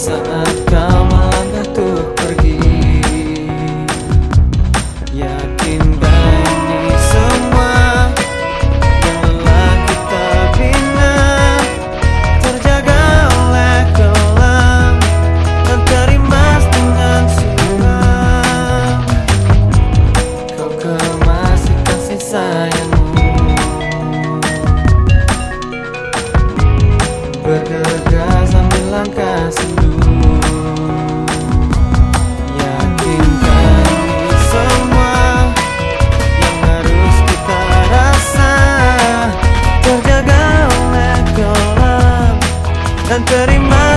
Lisa. dan terima